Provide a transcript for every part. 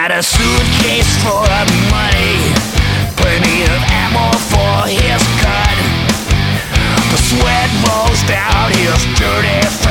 Got a suitcase full of money, plenty of ammo for his gun. The sweat rolls down his dirty face.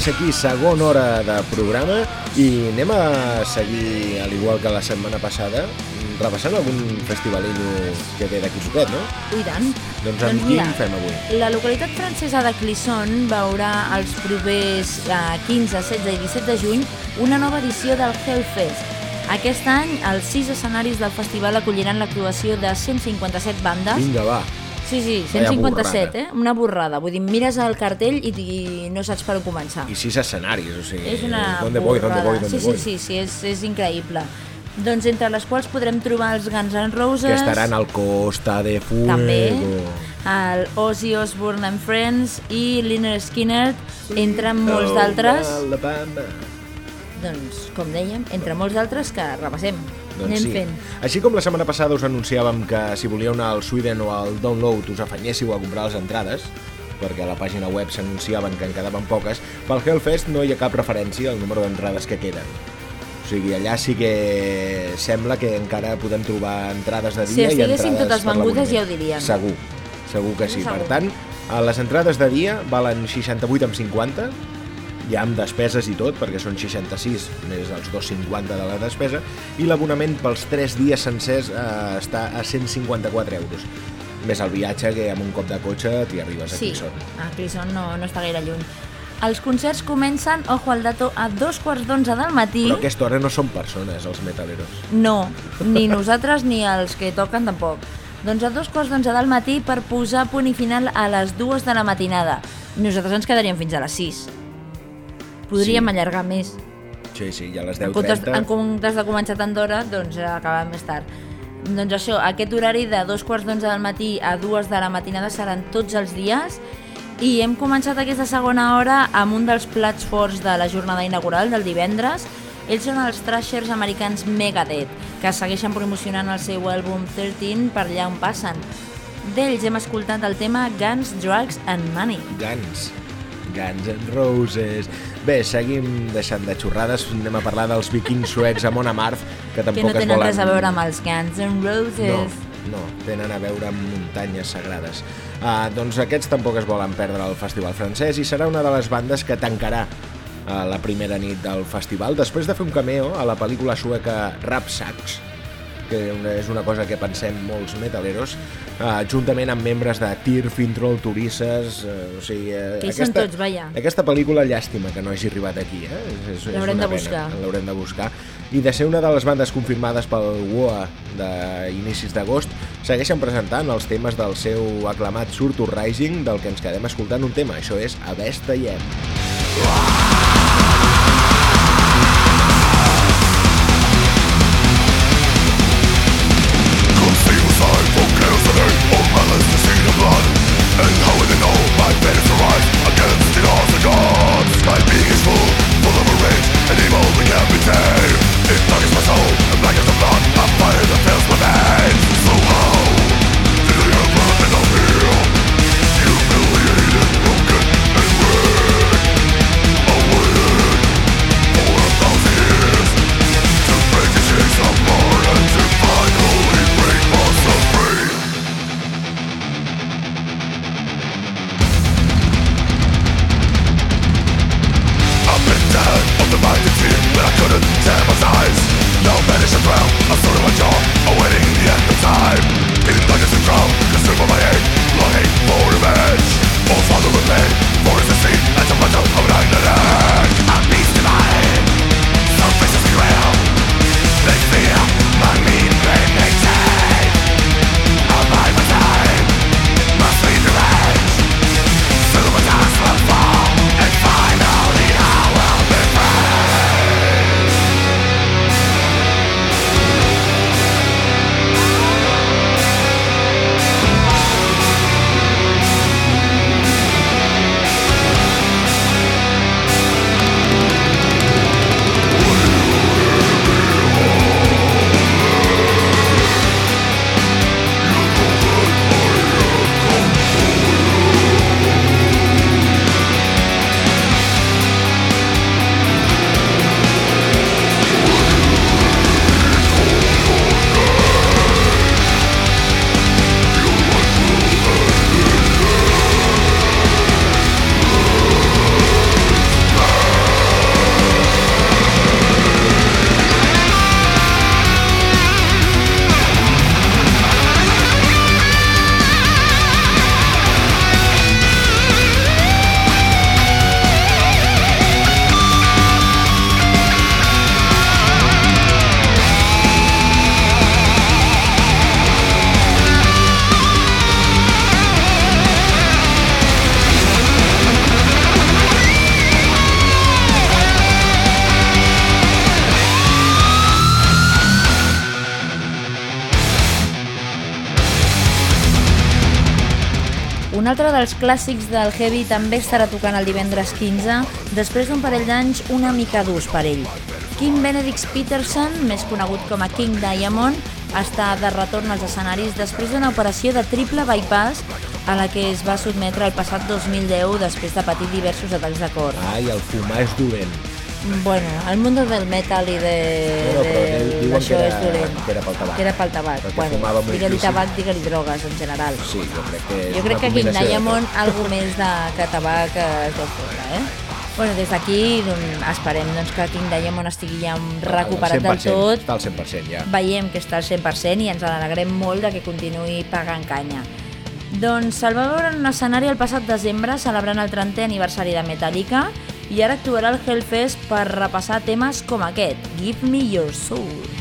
Ser aquí segona hora de programa i anem a seguir, al igual que la setmana passada, repassant algun festivalinho que ve d'aquí poquet, no? I tant. Doncs amb doncs quin fem avui? La localitat francesa de Clisson veurà els propers eh, 15, 16 i 17 de juny una nova edició del Hellfest. Aquest any, els sis escenaris del festival acolliran l'actuació de 157 bandes. Vinga, va. Sí, sí, 157, eh? Una borrada. Vull dir, mires el cartell i, i no saps per on començar. I sis escenaris, o sigui... És una donde voy, donde voy, donde sí, voy. Sí, sí, sí, és, és increïble. Doncs entre les quals podrem trobar els Guns N' Roses... Que estaran al Costa de Fuego... També, el Ozzy Osbourne and Friends i Liner Skinner, entre molts d'altres. Doncs, com dèiem, entre molts d'altres que repassem. Doncs Anem sí. fent. Així com la setmana passada us anunciàvem que si volíeu anar al Sweden o al Download us afanyéssiu a comprar les entrades, perquè a la pàgina web s'anunciaven que en quedaven poques, pel Hellfest no hi ha cap referència al número d'entrades que queden. O sigui, allà sí que sembla que encara podem trobar entrades de dia si i entrades totes vengudes ja ho diríem. Segur, segur que sí. Segur. Per tant, les entrades de dia valen 68 amb 50 ja amb despeses i tot, perquè són 66 més els 2,50 de la despesa, i l'abonament pels 3 dies sencers eh, està a 154 euros. Més el viatge, que amb un cop de cotxe t'hi arribes a Sí, Clisson. a Clisson no, no està gaire lluny. Els concerts comencen, ojo al dato, a dos quarts d'onze del matí. Però a aquesta hora no són persones, els metaleros. No, ni nosaltres ni els que toquen tampoc. Doncs a dos quarts d'onze del matí per posar punt i final a les dues de la matinada. Nosaltres ens quedaríem fins a les 6. Podríem Sí. allargar més. Sí, sí, i a les En comptes, 10.30... en comptes de començar tant d'hora, doncs eh, acabem més tard. Doncs això, aquest horari de dos quarts d'onze del matí a dues de la matinada seran tots els dies i hem començat aquesta segona hora amb un dels plats forts de la jornada inaugural del divendres. Ells són els trashers americans Megadeth, que segueixen promocionant el seu àlbum 13 per allà on passen. D'ells hem escoltat el tema Guns, Drugs and Money. Guns. Guns N' Roses. Bé, seguim deixant de xorrades, anem a parlar dels vikings suecs a Mona Marth, que tampoc Que no es tenen volen... res a veure amb els Guns N' Roses. No, no, tenen a veure amb muntanyes sagrades. Uh, doncs aquests tampoc es volen perdre el festival francès i serà una de les bandes que tancarà uh, la primera nit del festival després de fer un cameo a la pel·lícula sueca Rap Sacks, que una- és una cosa que pensem molts metaleros, uh, juntament amb membres de Tir, Fintroll, Turisses... Uh, o sigui, uh, Que hi són tots, vaja. Aquesta pel·lícula, llàstima que no hagi arribat aquí, eh? L'haurem de buscar. L'haurem de buscar. I de ser una de les bandes confirmades pel WOA d'inicis d'agost, segueixen presentant els temes del seu aclamat Surtur Rising, del que ens quedem escoltant un tema. Això és Avesta Yem. Un altre dels clàssics del heavy també estarà tocant el divendres 15, després d'un parell d'anys una mica durs per ell. Kim Benedicts Peterson, més conegut com a King Diamond, està de retorn als escenaris després d'una operació de triple bypass a la que es va sotmetre el passat 2010 després de patir diversos atacs de cor. Ai, el fumar és dolent. Bueno, el mundo del metal i de... Bueno, però de- diu- diuen que era- que era pel tabac. Que era pel tabac. Bueno, digue-li tabac, digue-li drogues, en general. Sí, jo crec que Jo crec que combinació de Diamond, algú més de que tabac eh, es deu fotre, eh? Bueno, des d'aquí doncs, esperem doncs, que King Diamond estigui ja recuperat del tot. Està al 100% ja. Veiem que està al 100% i ens alegrem molt de que continuï pagant canya. Doncs se'l va veure en un escenari el passat desembre celebrant el 30è aniversari de Metallica i ara actuarà al Hellfest per repassar temes com aquest, Give Me Your Soul.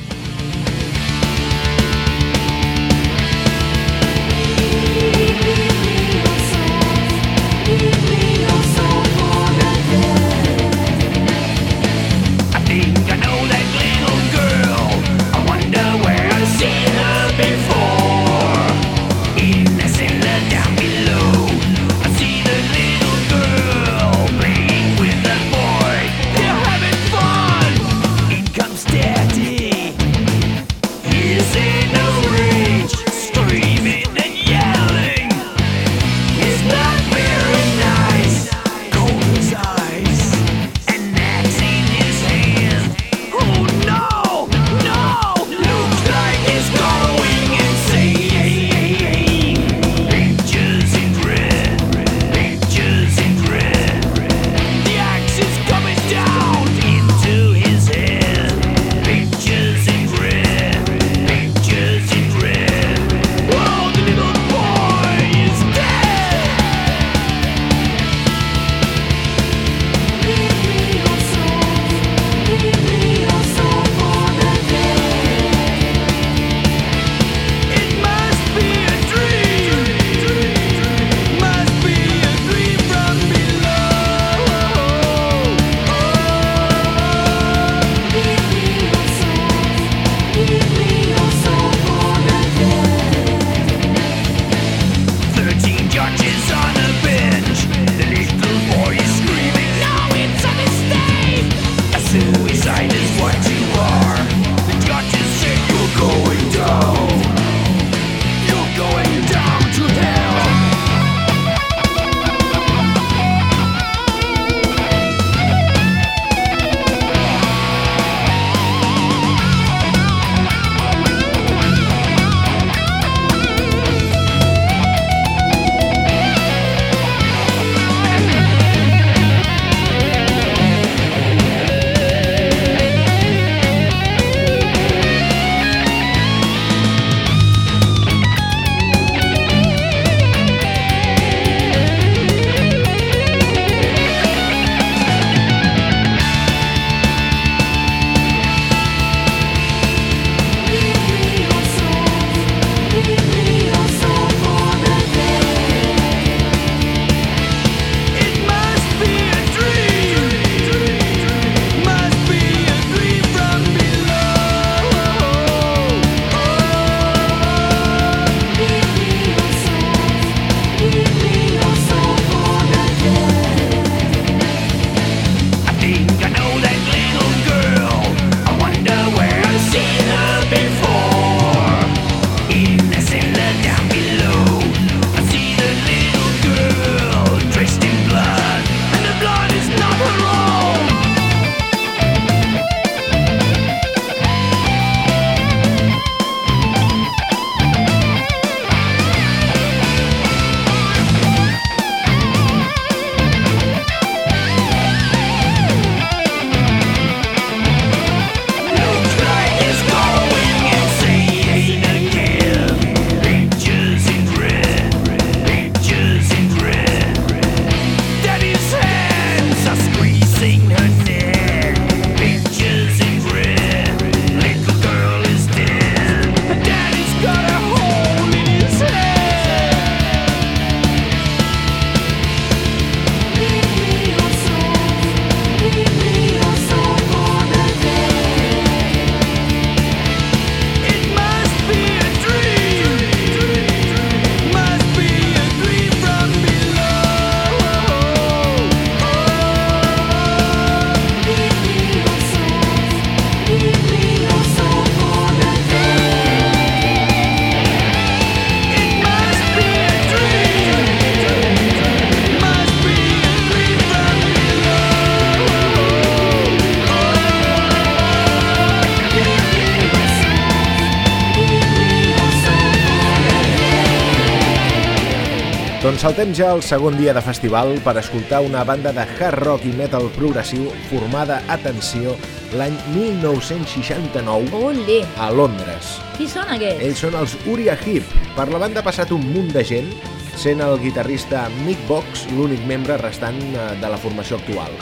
Saltem ja al segon dia de festival per escoltar una banda de hard rock i metal progressiu formada, atenció, l'any 1969 Olé! a Londres. Qui són aquests? Ells són els Uriah Heep. Per la banda ha passat un munt de gent, sent el guitarrista Mick Box l'únic membre restant eh, de la formació actual.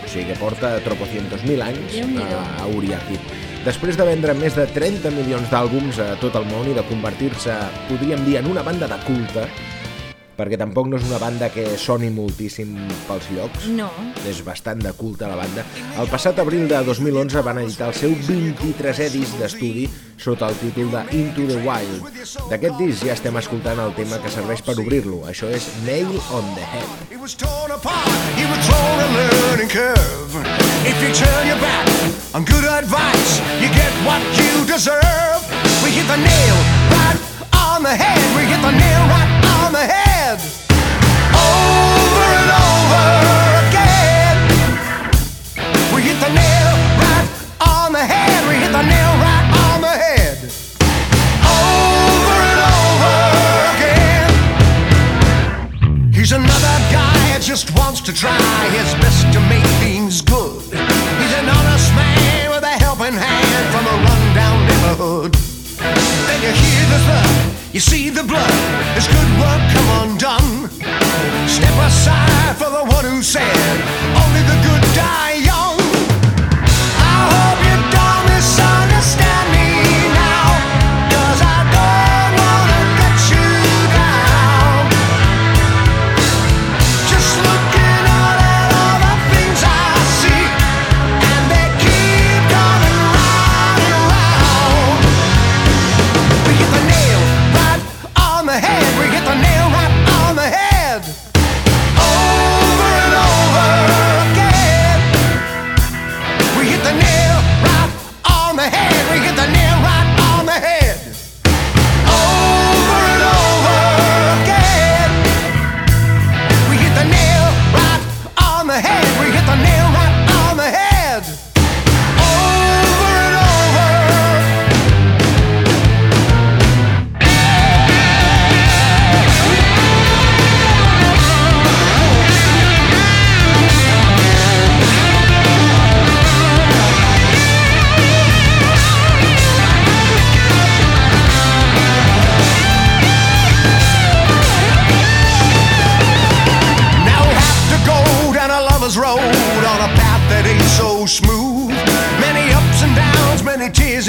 O sigui que porta tropocientos mil anys a, a Uriah Heep. Després de vendre més de 30 milions d'àlbums a tot el món i de convertir-se, podríem dir, en una banda de culte, perquè tampoc no és una banda que soni moltíssim pels llocs, No. és bastant de culte la banda. El passat abril de 2011 van editar el seu 23è disc d'estudi sota el títol de Into the Wild. D'aquest disc ja estem escoltant el tema que serveix per obrir-lo. Això és Nail on the Head. He was torn apart, he was thrown a learning curve. If you turn your back on good advice, you get what you deserve. We hit the nail right on the head, we just wants to try his best to make things good. He's an honest man with a helping hand from a rundown neighborhood. Then you hear the thud, you see the blood, his good work come undone. Step aside for the one who said,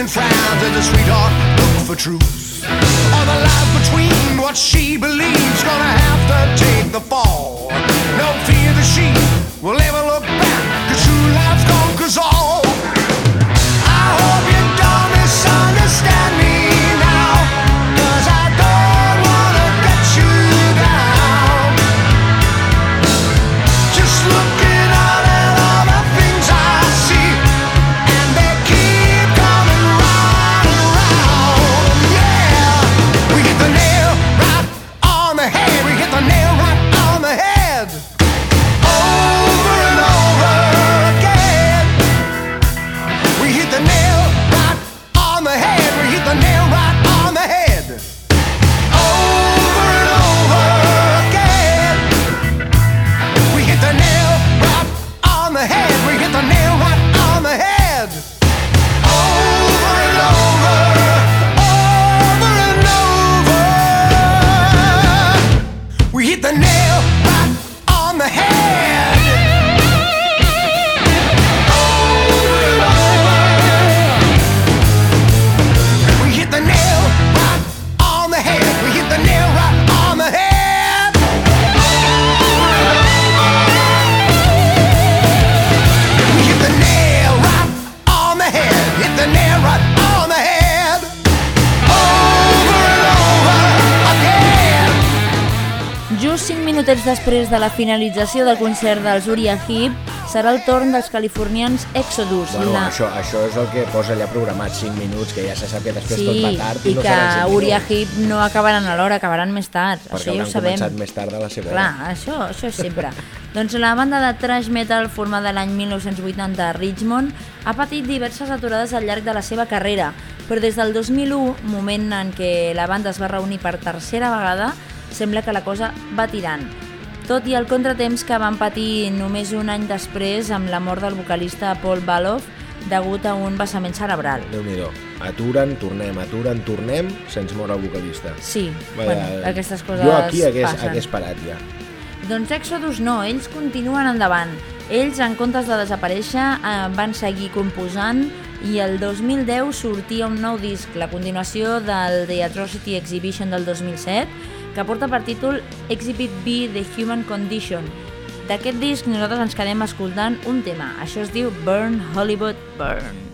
and frowns as a sweetheart look for truth. All the lies between what she believes gonna have to take the fall. Just 5 minutets després de la finalització del concert dels Uriah Heep, serà el torn dels californians Exodus. Bueno, la... això, això és el que posa allà programat 5 minuts, que ja se sap que després Sí, tot va tard i, i no que seran 5 Uriah Heep no acabaran a l'hora, acabaran més tard. perquè això ja ho sabem. començat més tard de la seva Clar, hora. això, això és sempre. doncs la banda de thrash metal formada l'any 1980 a Richmond ha patit diverses aturades al llarg de la seva carrera, però des del 2001, moment en què la banda es va reunir per tercera vegada, sembla que la cosa va tirant. Tot i el contratemps que van patir només un any després amb la mort del vocalista Paul Baloff degut a un vessament cerebral. déu nhi Aturen, tornem, aturen, tornem, se'ns mor el vocalista. Sí, Vaja, bueno, aquestes coses Jo aquí hagués, passen. hagués parat ja. Doncs Exodus no, ells continuen endavant. Ells, en comptes de desaparèixer, eh, van seguir composant i el 2010 sortia un nou disc, la continuació del The Atrocity Exhibition del 2007, que porta per títol Exhibit B The Human Condition. D'aquest disc nosaltres ens quedem escoltant un tema. Això es diu Burn Hollywood Burn.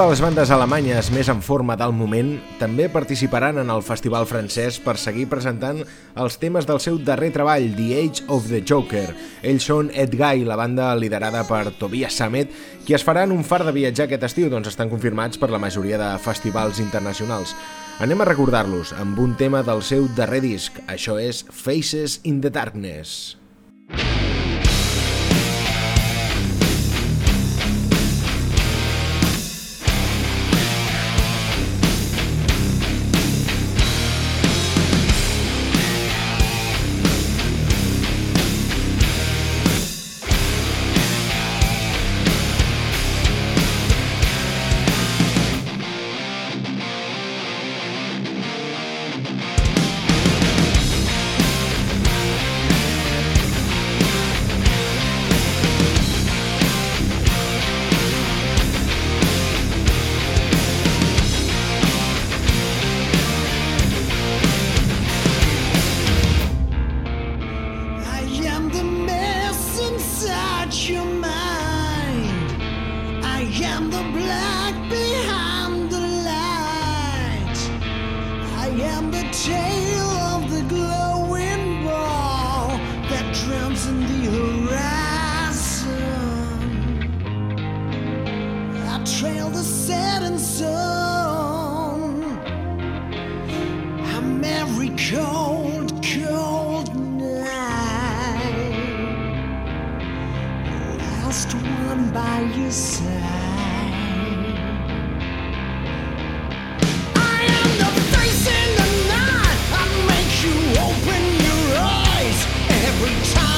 de les bandes alemanyes més en forma del moment també participaran en el festival francès per seguir presentant els temes del seu darrer treball, The Age of the Joker. Ells són Ed Guy, la banda liderada per Tobias Samet, qui es faran un far de viatjar aquest estiu, doncs estan confirmats per la majoria de festivals internacionals. Anem a recordar-los amb un tema del seu darrer disc, això és Faces in the Darkness. every time.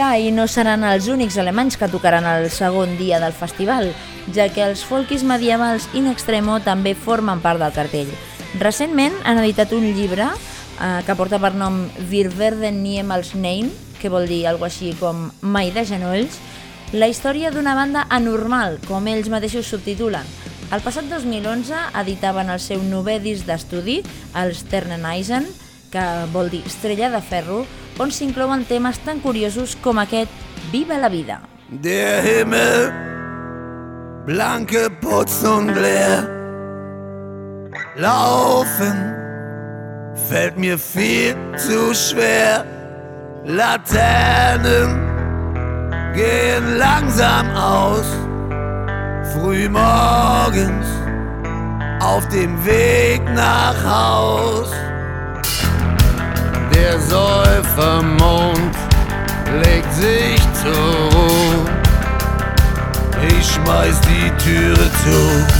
destacar i no seran els únics alemanys que tocaran el segon dia del festival, ja que els folkis medievals in extremo també formen part del cartell. Recentment han editat un llibre eh, que porta per nom Wir werden nie als nein, que vol dir alguna així com mai de genolls, la història d'una banda anormal, com ells mateixos subtitulen. El passat 2011 editaven el seu novè disc d'estudi, el Sterneneisen, que vol dir Estrella de Ferro, on s'inclouen temes tan curiosos com aquest Viva la vida. Der Himmel, blanke geputzt und leer, laufen fällt mir viel zu schwer. Laternen gehen langsam aus, frühmorgens auf dem Weg nach Haus. Der Säufermond legt sich zur Ruhe. Ich schmeiß die Türe zu.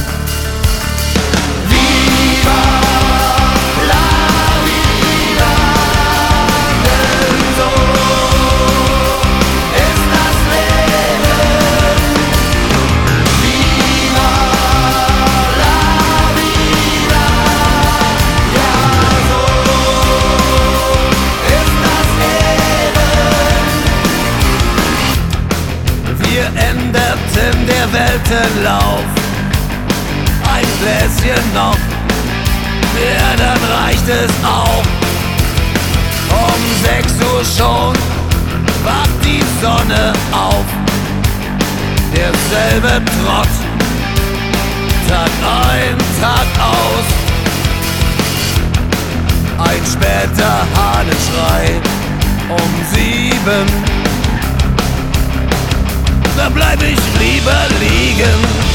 Weltenlauf. Ein Gläschen noch, ja, dann reicht es auch. Um 6 Uhr schon wacht die Sonne auf. Derselbe Trott, Tag ein, Tag aus. Ein später Hahnenschrei um sieben da bleib ich lieber liegen.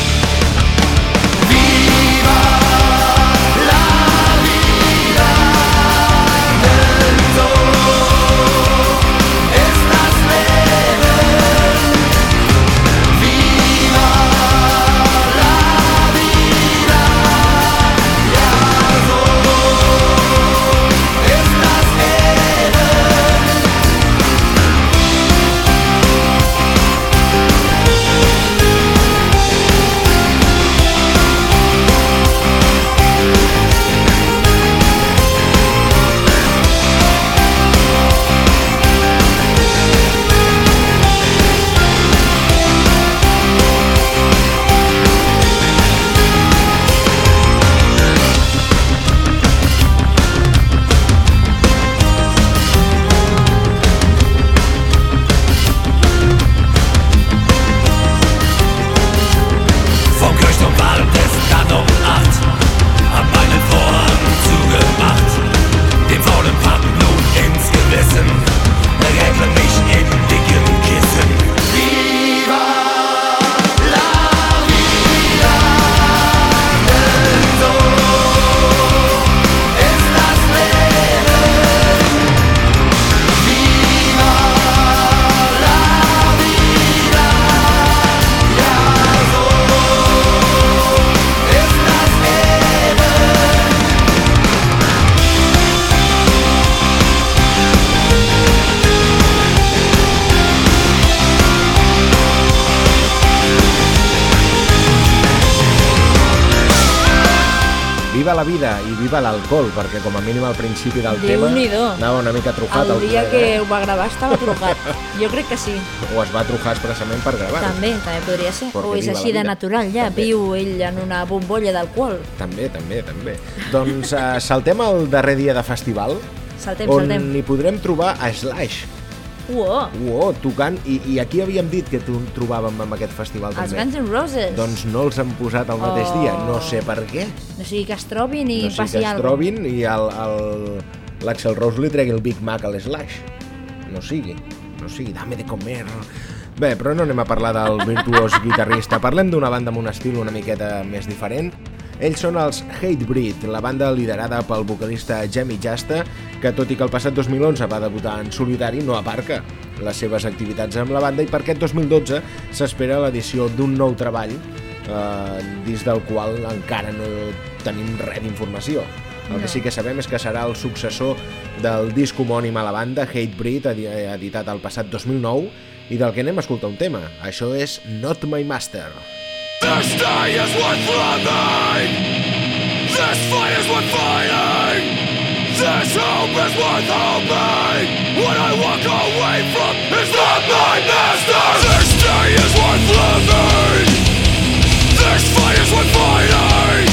Viva l'alcohol, perquè com a mínim al principi del tema Déu-n'hi-do. anava una mica trucat El dia que ho va gravar estava trucat. Jo crec que sí. o es va trucar expressament per gravar També, també podria ser. Perquè O és així de natural, ja. També. Viu ell en una bombolla d'alcohol. també, també, també doncs uh, saltem al darrer dia de festival Saltem, on saltem. hi podrem trobar a Slash Uó, Uó, tocant, i, i aquí havíem dit que trobàvem amb aquest festival els també Guns N' Roses. doncs no els han posat el mateix Oh. dia, no sé per què O sigui, que es trobin i no sé passi que es alguna trobin i el- el- l'Axel Rose li tregui el Big Mac a l'Slash no sigui, no sigui, dame de comer Bé, però no anem a parlar del virtuós guitarrista, parlem d'una banda amb un estil una miqueta més diferent. Ells són els Hatebreed, la banda liderada pel vocalista Jamie Jasta, que tot i que el passat 2011 va debutar en solitari, no aparca les seves activitats amb la banda i per aquest 2012 s'espera l'edició d'un nou treball eh, dins del qual encara no tenim res d'informació. El que sí que sabem és que serà el successor del disc homònim a la banda, Hatebreed, edi- editat el passat 2009, i del que anem a escoltar un tema. Això és Not My Master. This day is worth living. This fight is worth fighting. This hope is worth hoping. What I walk away from is not my master. This day is worth living. This fight is worth fighting.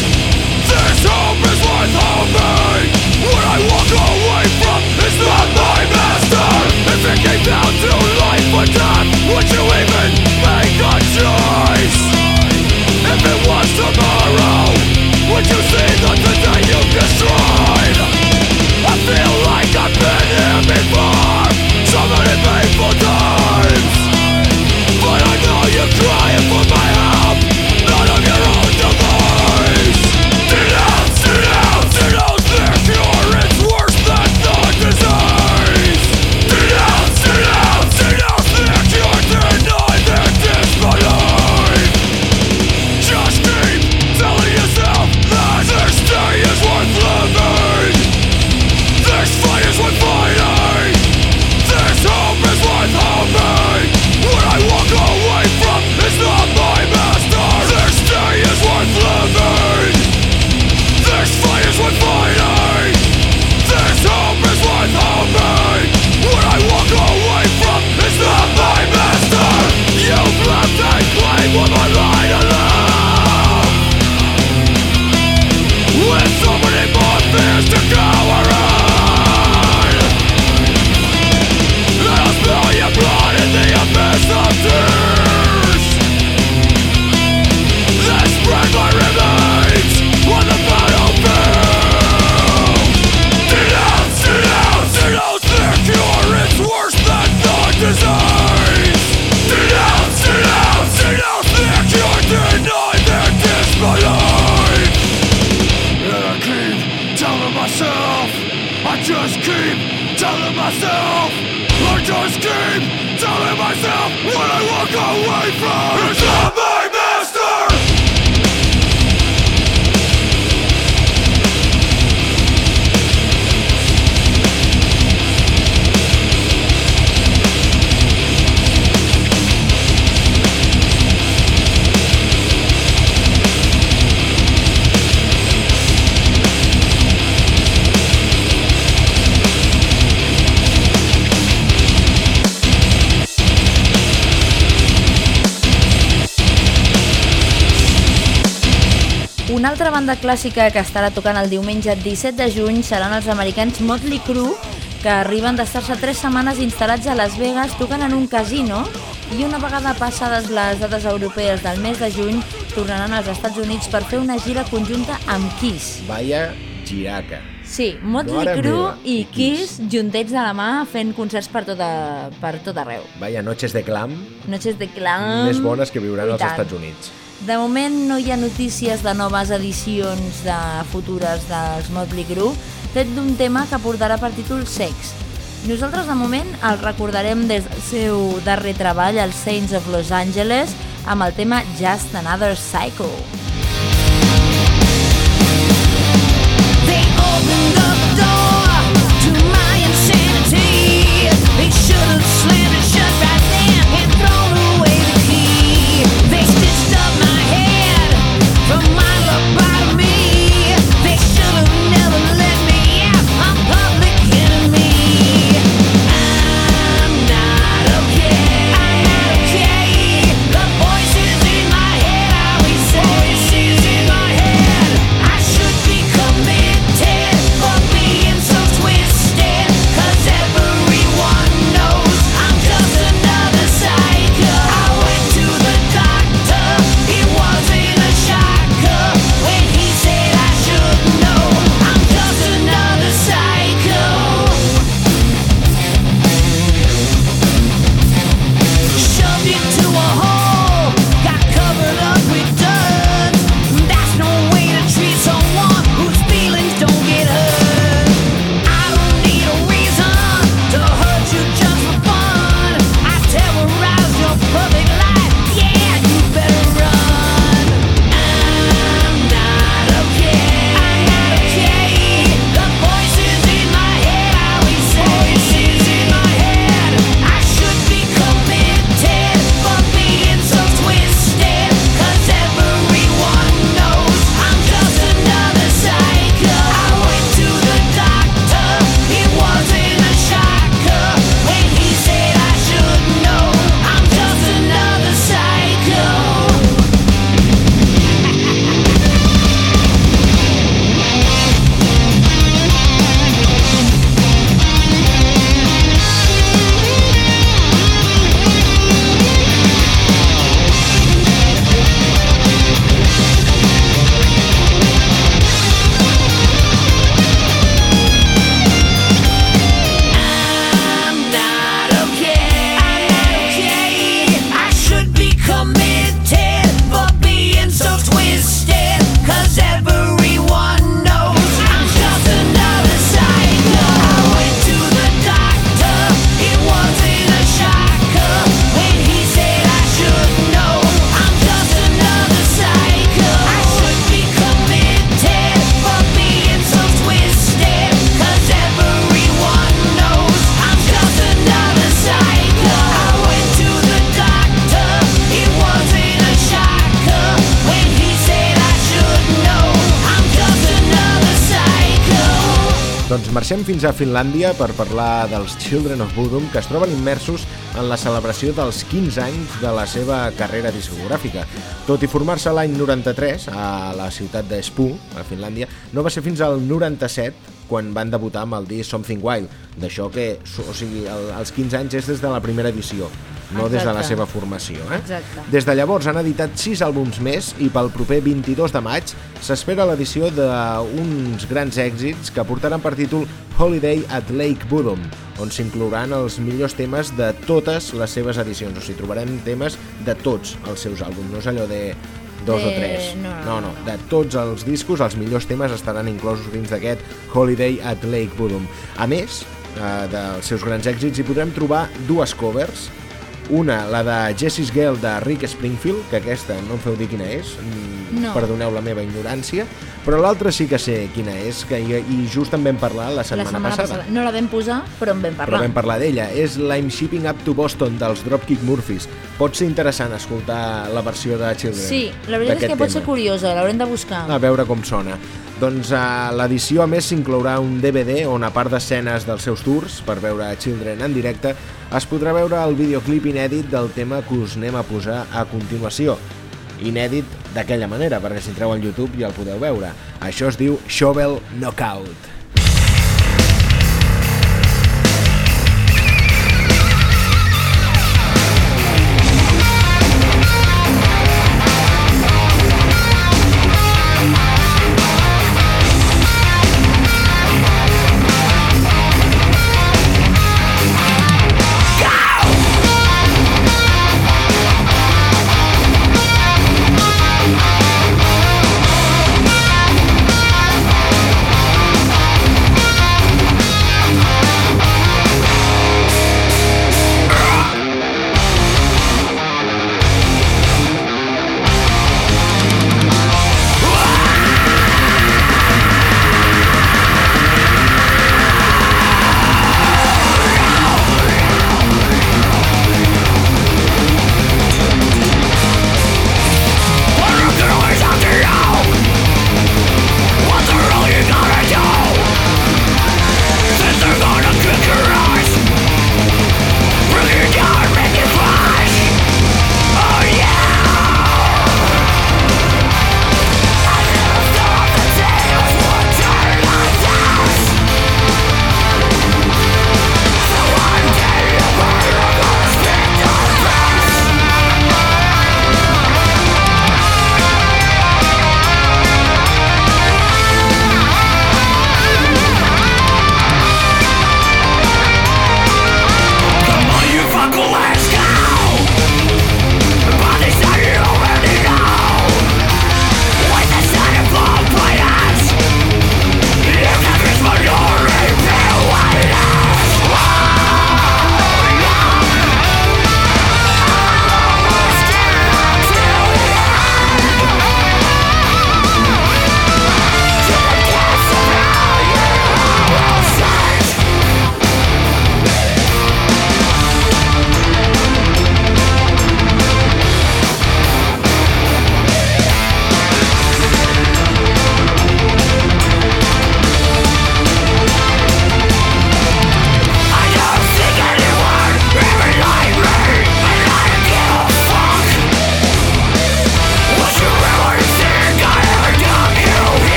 This hope is worth hoping. What I walk away from is not my master. If it came down to life or death, would you even it was tomorrow. Would you see the you destroyed? I feel like I've been here before. So many painful times. But I know you're crying Una altra banda clàssica que estarà tocant el diumenge 17 de juny seran els americans Motley Crue, que arriben d'estar-se tres setmanes instal·lats a Las Vegas tocant en un casino i una vegada passades les dates europees del mes de juny tornaran als Estats Units per fer una gira conjunta amb Kiss. Vaya giraca. Sí, Motley Crue meva, i Kiss. Juntets de la mà fent concerts per tota, per tot arreu. Vaya noches de clam Noches de clam... més bones que viuran als. Estats Units. De moment no hi ha notícies de noves edicions de futures dels Motley Crue, tret d'un tema que portarà per títol Sex. Nosaltres de moment el recordarem des del seu darrer treball, els Saints of Los Angeles, amb el tema Just Another Cycle. They opened the door to my insanity. They should have Doncs marxem fins a Finlàndia per parlar dels Children of Bodom que es troben immersos en la celebració dels 15 anys de la seva carrera discogràfica. Tot i formar-se l'any 93 a la ciutat d'Espoo, a Finlàndia, no va ser fins al 97 quan van debutar amb el disc Something Wild. D'això que, o sigui, el, els 15 anys és des de la primera edició, no des de la seva formació. Eh? Exacte. Des de llavors han editat 6 àlbums més i pel proper 22 de maig s'espera l'edició d'uns grans èxits que portaran per títol Holiday at Lake Budom, on s'inclouran els millors temes de totes les seves edicions. O sigui, trobarem temes de tots els seus àlbums, no és allò de dos De- o tres. no, no, no, no, de tots els discos, els millors temes estaran inclosos dins d'aquest Holiday at Lake Budom. A més, eh, dels seus grans èxits, hi podrem trobar dues covers. Una, la de Jessie's Girl de Rick Springfield, que aquesta no em feu dir quina és, No. perdoneu la meva ignorància, però l'altra sí que sé quina és, que i, i just en vam parlar la La setmana, setmana passada. passada. No la vam posar, però en vam Però parlar. vam parlar d'ella. És l'I'm Shipping Up to Boston dels Dropkick Murphys. Pot ser interessant escoltar la versió de Children. Sí, la veritat és que pot ser tema. curiosa, l'haurem de buscar. A veure com sona. Doncs a l'edició, a més, s'inclourà un DVD on, a part d'escenes dels seus tours, per veure Children en directe, es podrà veure el videoclip inèdit del tema que us anem a posar a continuació. Inèdit d'aquella manera, perquè si entreu al YouTube ja el podeu veure. Això es diu Shovel Knockout.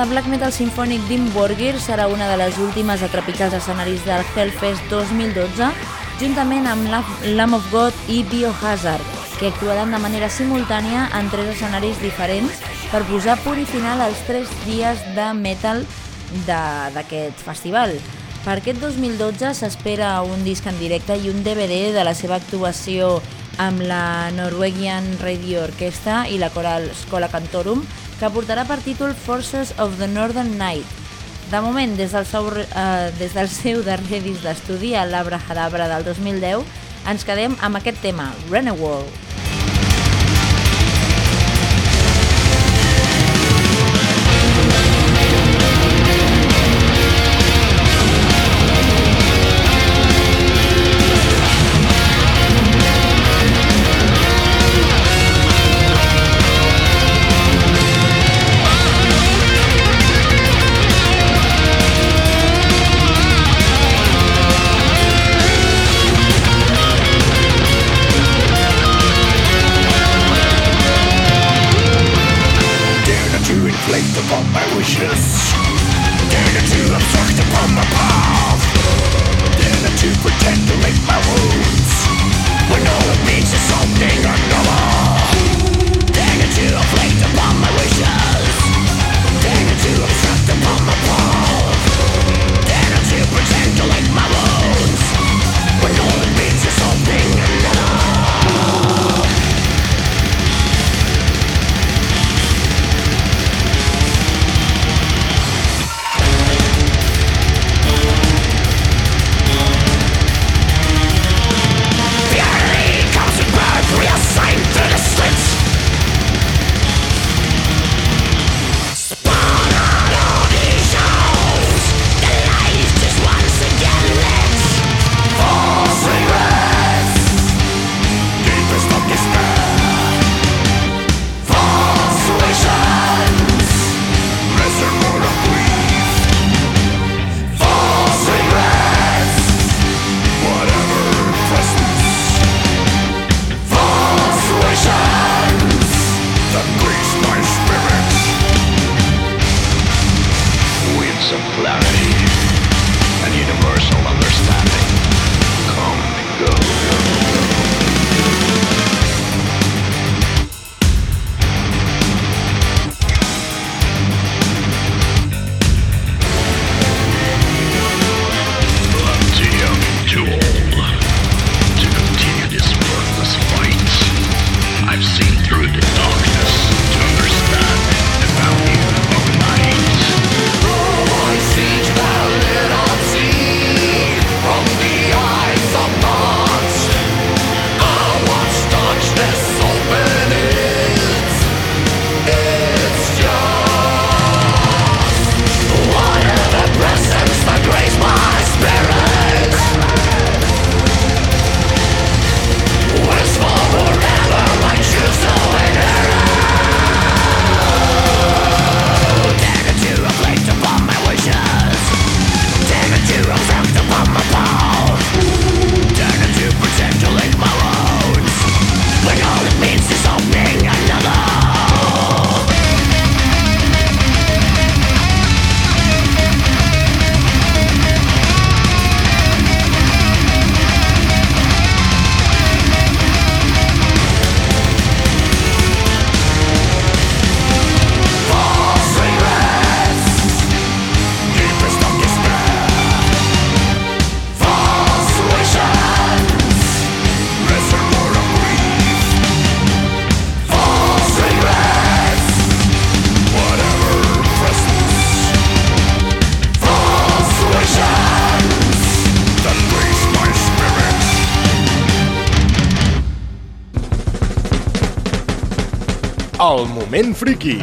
De black metal sinfònic Dim Borgir serà una de les últimes a trepitjar els escenaris del Hellfest 2012, juntament amb La- Lamb of God i Biohazard, que actuaran de manera simultània en tres escenaris diferents per posar punt i final als tres dies de metal d'aquest festival. Per aquest 2012 s'espera un disc en directe i un DVD de la seva actuació amb la Norwegian Radio Orchestra i la coral Scola Cantorum, que portarà per títol Forces of the Northern Night. De moment, des del seu, eh, des del seu darrer disc d'estudi, a l'Abrahadabra del 2010, ens quedem amb aquest tema, Renewal. Dare moment friki.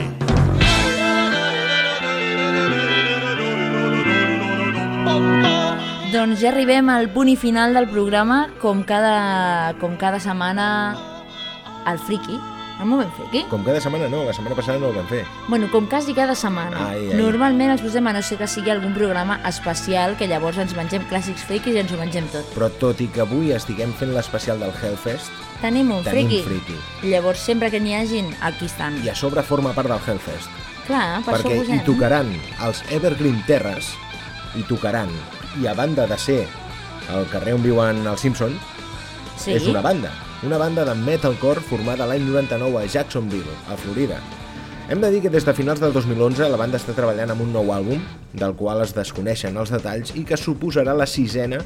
Doncs ja arribem al punt i final del programa, com cada, com cada setmana al friki, el moment friki. Com cada setmana no, la setmana passada no el vam fer. Bueno, com quasi cada setmana. Ai, ai. Normalment els posem a no ser que sigui algun programa especial, que llavors ens mengem clàssics frikis i ens ho mengem tot. Però tot i que avui estiguem fent l'especial del Hellfest, Tenim un Tenim friki. friki. Llavors, sempre que n'hi hagin, aquí estan. i a sobre forma part del Hellfest. Clar, per perquè això ho hi tocaran els Evergreen Terres, hi tocaran, i a banda de ser el carrer on viuen els Simpson, Sí. és una banda. Una banda de metalcore formada l'any 99 a Jacksonville, a Florida. Hem de dir que des de finals del 2011 la banda està treballant amb un nou àlbum, del qual es desconeixen els detalls i que suposarà la sisena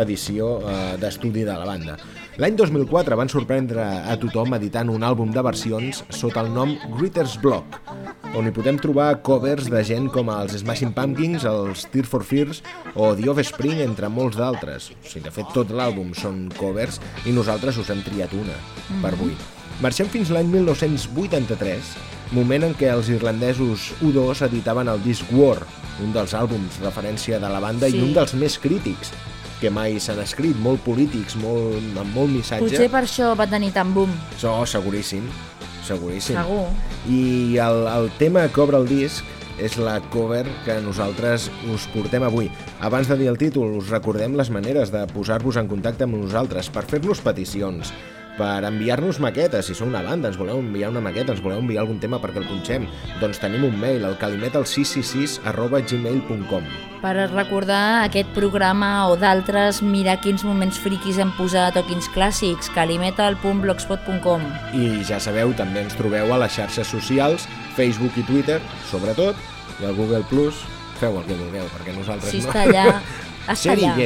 edició eh, d'estudi de la banda. L'any 2004 van sorprendre a tothom editant un àlbum de versions sota el nom Greeter's Block, on hi podem trobar covers de gent com els Smashing Pumpkins, els Tear for Fears o The Offspring, entre molts d'altres. O sigui, de fet, tot l'àlbum són covers i nosaltres us hem triat una per avui. Marxem fins l'any 1983, moment en què els irlandesos U2 editaven el disc War, un dels àlbums referència de la banda Sí. i un dels més crítics que mai s'han escrit, molt polítics, molt, amb molt missatge. Potser per això va tenir tant boom, Oh, seguríssim, seguríssim. segur. I el, el tema que obre el disc és la cover que nosaltres us portem avui. Abans de dir el títol, us recordem les maneres de posar-vos en contacte amb nosaltres, per fer-nos peticions, per enviar-nos maquetes, si sou una banda, ens voleu enviar una maqueta, ens voleu enviar algun tema perquè el punxem, doncs tenim un mail, el calimetal666 arroba gmail.com. Per recordar aquest programa o d'altres, mirar quins moments friquis hem posat o quins clàssics, calimetal.blogspot.com. I ja sabeu, també ens trobeu a les xarxes socials, Facebook i Twitter, sobretot, i al Google Plus, feu el que vulgueu, perquè nosaltres Si no... està allà, està allà.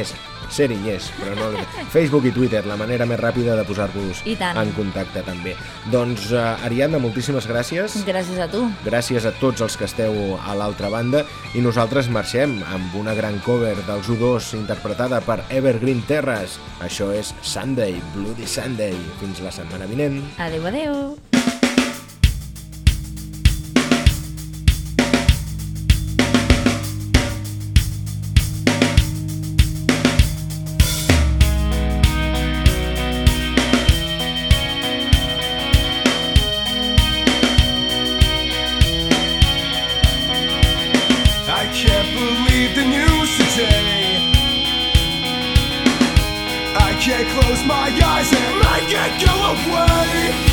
Hi és, però no... Facebook i Twitter, la manera més ràpida de posar-vos en contacte també. Doncs, uh, Ariadna, moltíssimes gràcies. Gràcies a tu. Gràcies a tots els que esteu a l'altra banda i nosaltres marxem amb una gran cover dels U2 interpretada per Evergreen Terrace. Això és Sunday, Bloody Sunday. Fins la setmana vinent. Adeu, adeu. Go away.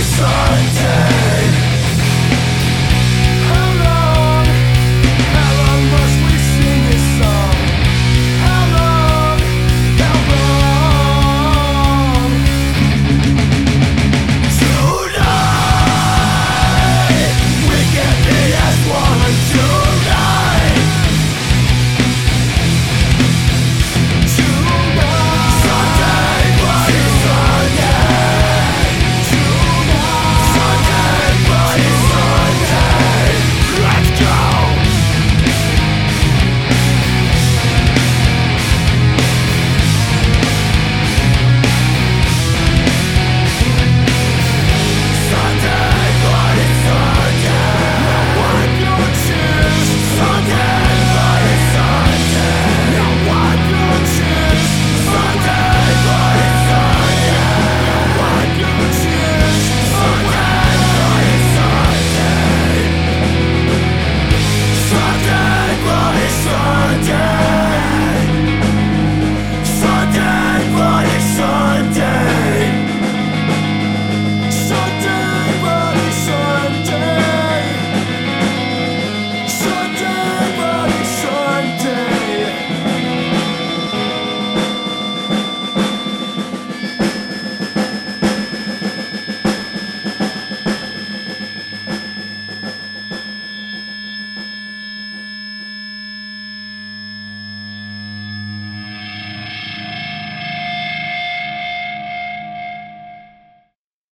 Sunday